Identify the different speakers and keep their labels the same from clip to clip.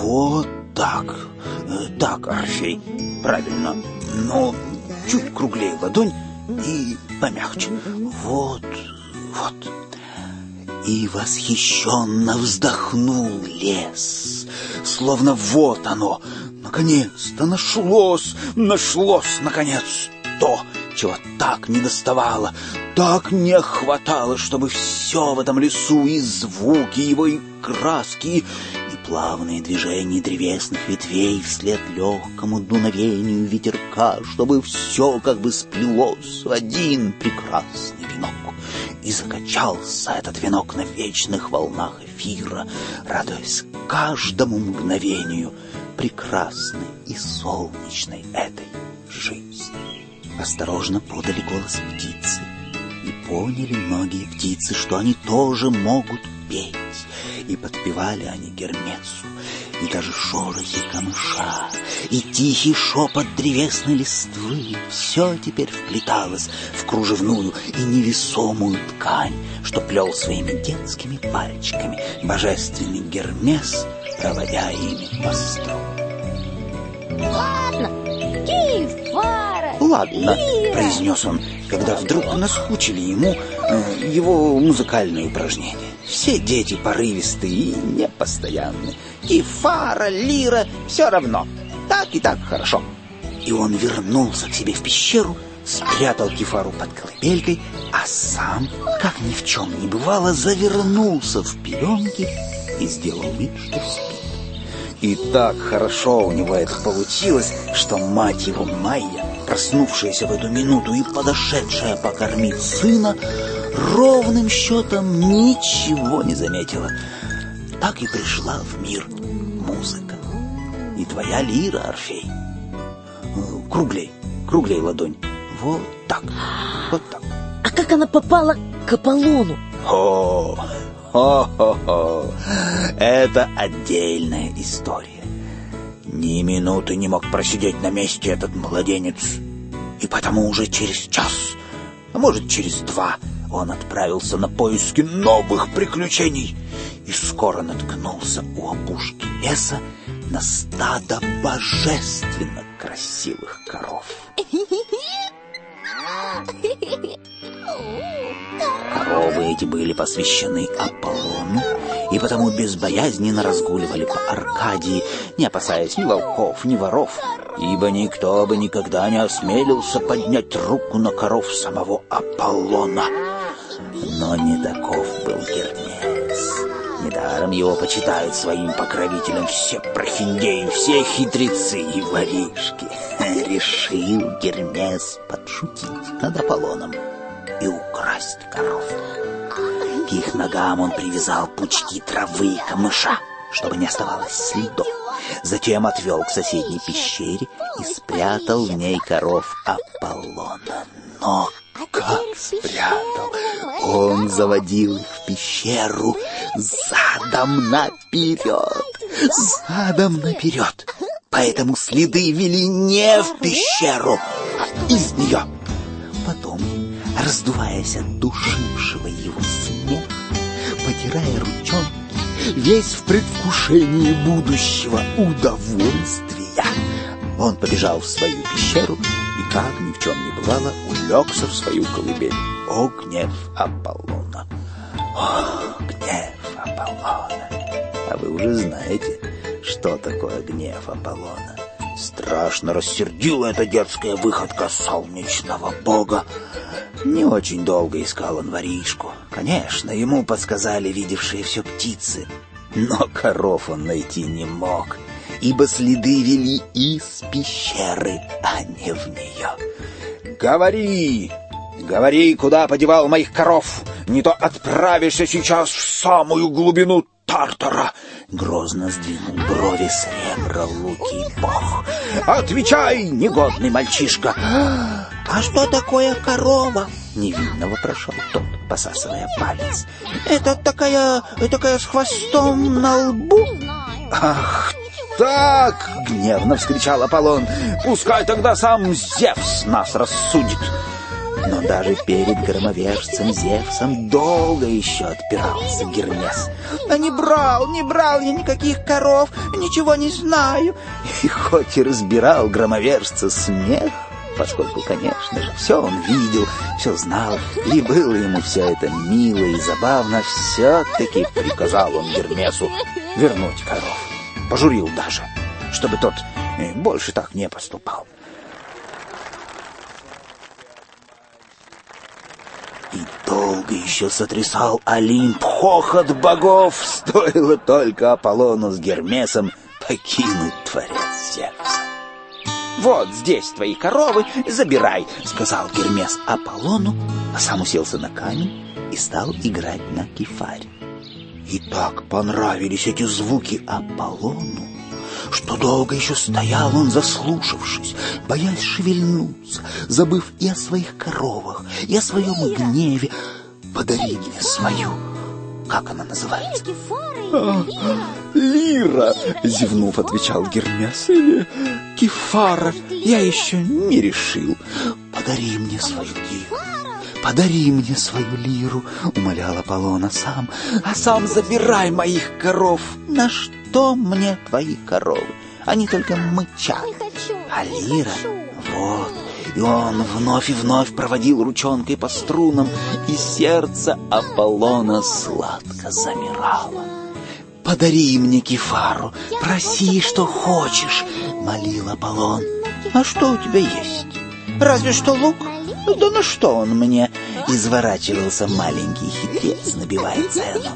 Speaker 1: Вот так. Э, так, Орфей. Правильно. Но чуть круглее ладонь и помягче. Вот, вот. И восхищенно вздохнул лес, словно вот оно, наконец-то нашлось, нашлось, наконец, то, чего так не доставало, так не хватало, чтобы все в этом лесу, и звуки его, и краски, плавные движения древесных ветвей вслед легкому дуновению ветерка, чтобы все как бы сплелось в один прекрасный венок. И закачался этот венок на вечных волнах эфира, радуясь каждому мгновению прекрасной и солнечной этой жизни. Осторожно подали голос птицы, и поняли многие птицы, что они тоже могут петь и подпевали они Гермесу, и даже шорохи камыша, и тихий шепот древесной листвы все теперь вплеталось в кружевную и невесомую ткань, что плел своими детскими пальчиками божественный Гермес, проводя ими по строю.
Speaker 2: Ладно, Кефара,
Speaker 1: Ладно,
Speaker 2: Лира.
Speaker 1: произнес он, когда вдруг наскучили ему э, его музыкальные упражнения. Все дети порывистые и непостоянные. И фара, лира, все равно. Так и так хорошо. И он вернулся к себе в пещеру, спрятал кефару под колыбелькой, а сам, как ни в чем не бывало, завернулся в пеленки и сделал вид, что спит. И так хорошо у него это получилось, что мать его Майя, проснувшаяся в эту минуту и подошедшая покормить сына, ровным счетом ничего не заметила. Так и пришла в мир музыка. И твоя лира, Орфей. Круглей, круглей ладонь. Вот так, вот так.
Speaker 3: А как она попала к Аполлону?
Speaker 1: О. Это отдельная история. Ни минуты не мог просидеть на месте этот младенец. И потому уже через час, а может через два, он отправился на поиски новых приключений и скоро наткнулся у опушки леса на стадо божественно красивых коров. Коровы эти были посвящены Аполлону, и потому безбоязненно разгуливали по Аркадии, не опасаясь ни волков, ни воров, ибо никто бы никогда не осмелился поднять руку на коров самого Аполлона. Но не таков был Гермес. Недаром его почитают своим покровителем все прохиндеи, все хитрецы и воришки. Решил Гермес подшутить над Аполлоном и украсть коров. К их ногам он привязал пучки травы и камыша, чтобы не оставалось следов. Затем отвел к соседней пещере и спрятал в ней коров Аполлона. Но как спрятал? Он заводил их в пещеру задом наперед, задом наперед. Поэтому следы вели не в пещеру, а из нее. Потом, раздуваясь от душившего его смеха, потирая ручонки, весь в предвкушении будущего удовольствия, он побежал в свою пещеру как ни в чем не бывало, улегся в свою колыбель. О, гнев Аполлона! О, гнев Аполлона! А вы уже знаете, что такое гнев Аполлона. Страшно рассердила эта детская выходка солнечного бога. Не очень долго искал он воришку. Конечно, ему подсказали видевшие все птицы. Но коров он найти не мог, ибо следы вели из пещеры, а не в нее. «Говори! Говори, куда подевал моих коров! Не то отправишься сейчас в самую глубину Тартара!» Грозно сдвинул брови с ребра луки бог. «Отвечай, негодный мальчишка!» «А что такое корова?» Невинно вопрошал тот, посасывая палец. «Это такая... такая с хвостом на лбу?» «Ах так!» — гневно вскричал Аполлон. «Пускай тогда сам Зевс нас рассудит!» Но даже перед громовержцем Зевсом долго еще отпирался Гермес. «А не брал, не брал я никаких коров, ничего не знаю». И хоть и разбирал громовержца смех, поскольку, конечно же, все он видел, все знал, и было ему все это мило и забавно, все-таки приказал он Гермесу вернуть коров. Пожурил даже, чтобы тот э, больше так не поступал. И долго еще сотрясал Олимп хохот богов, стоило только Аполлону с Гермесом покинуть Творец Зевса. «Вот здесь твои коровы, забирай», — сказал Гермес Аполлону, а сам уселся на камень и стал играть на кефаре. И так понравились эти звуки Аполлону, что долго еще стоял он, заслушавшись, боясь шевельнуться, забыв и о своих коровах, и о своем гневе. «Подари мне свою!» Как она называется?
Speaker 2: А,
Speaker 1: «Лира!» — зевнув, отвечал Гермес. «Или Кефара? Я еще не решил. Подари мне свою лиру!» «Подари мне свою лиру!» — умолял Аполлона сам. «А сам забирай моих коров! На что мне твои коровы? Они только мычат!»
Speaker 2: Не хочу.
Speaker 1: А
Speaker 2: не
Speaker 1: лира?
Speaker 2: хочу.
Speaker 1: Вот. И он вновь и вновь проводил ручонкой по струнам, и сердце Аполлона сладко замирало. «Подари мне кефару, проси, что хочешь», — молил Аполлон. «А что у тебя есть? Разве что лук? Да на что он мне?» Изворачивался маленький хитрец, набивая цену.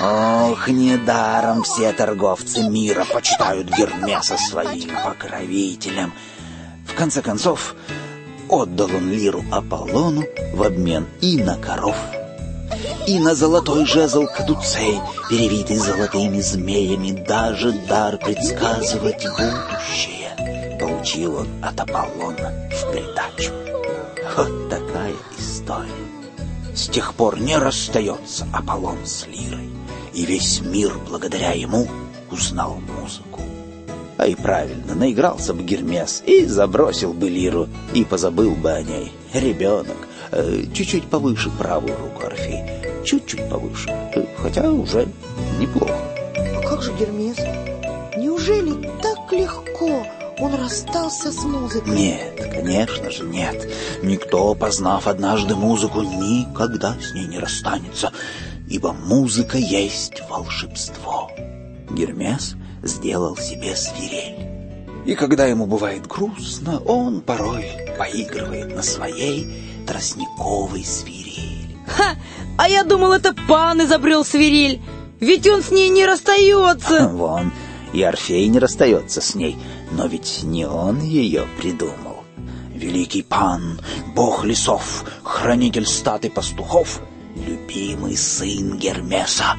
Speaker 1: «Ох, недаром все торговцы мира почитают Гермеса своим покровителем». В конце концов, отдал он лиру Аполлону в обмен и на коров, и на золотой жезл кадуцей, перевитый золотыми змеями, даже дар предсказывать будущее. Получил он от Аполлона в придачу. Вот такая история. С тех пор не расстается Аполлон с лирой, и весь мир благодаря ему узнал музыку. А и правильно, наигрался бы Гермес и забросил бы лиру, и позабыл бы о ней. Ребенок, э, чуть-чуть повыше правую руку Орфей, чуть-чуть повыше, э, хотя уже неплохо.
Speaker 3: А как же Гермес? Неужели так легко он расстался с музыкой?
Speaker 1: Нет, конечно же нет. Никто, познав однажды музыку, никогда с ней не расстанется, ибо музыка есть волшебство. Гермес сделал себе свирель. И когда ему бывает грустно, он порой поигрывает на своей тростниковой свирели.
Speaker 4: Ха! А я думал, это пан изобрел свирель. Ведь он с ней не расстается.
Speaker 1: Вон, и Орфей не расстается с ней, но ведь не он ее придумал. Великий пан, бог лесов, хранитель статы пастухов, любимый сын Гермеса.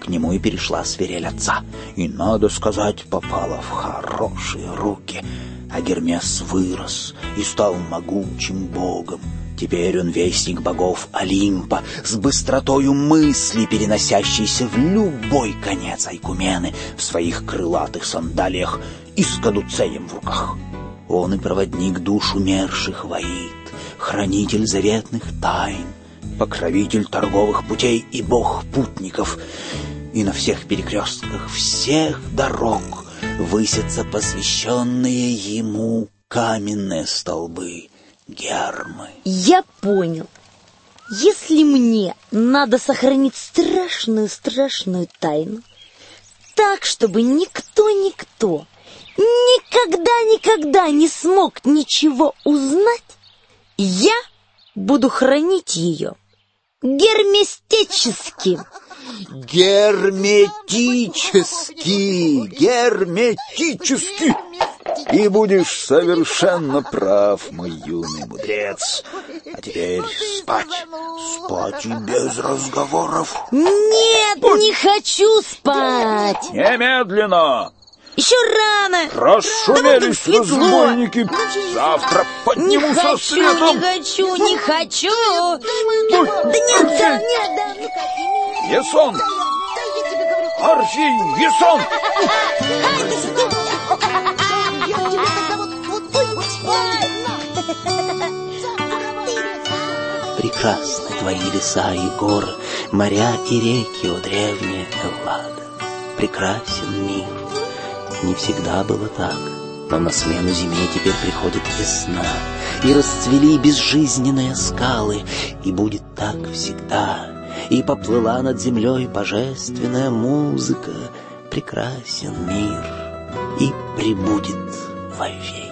Speaker 1: К нему и перешла свирель отца, и, надо сказать, попала в хорошие руки. А Гермес вырос и стал могучим богом. Теперь он вестник богов Олимпа, с быстротою мысли, переносящейся в любой конец Айкумены в своих крылатых сандалиях и с кадуцеем в руках. Он и проводник душ умерших воит, хранитель заветных тайн, покровитель торговых путей и бог путников. И на всех перекрестках всех дорог высятся посвященные ему каменные столбы гермы.
Speaker 3: Я понял. Если мне надо сохранить страшную-страшную тайну, так, чтобы никто-никто никогда-никогда не смог ничего узнать, я буду хранить ее герместически.
Speaker 1: Герметически, герметически. И будешь совершенно прав, мой юный мудрец. А теперь спать, спать и без разговоров.
Speaker 3: Нет, не хочу спать.
Speaker 1: Немедленно!
Speaker 3: Еще рано.
Speaker 1: Расшумелись
Speaker 3: светло.
Speaker 1: разбойники. Завтра
Speaker 3: Не
Speaker 1: подниму со
Speaker 3: хочу,
Speaker 1: светом.
Speaker 3: не хочу, не хочу. Да нет, да нет, да нет.
Speaker 1: Ясон!
Speaker 3: Да я тебе говорю,
Speaker 1: Орфей!
Speaker 3: На.
Speaker 1: Прекрасны твои леса и горы, Моря и реки, о древняя Эллада. Прекрасен мир. Не всегда было так, но на смену зиме теперь приходит весна, И расцвели безжизненные скалы, И будет так всегда. И поплыла над землей божественная музыка, Прекрасен мир и прибудет вовеки.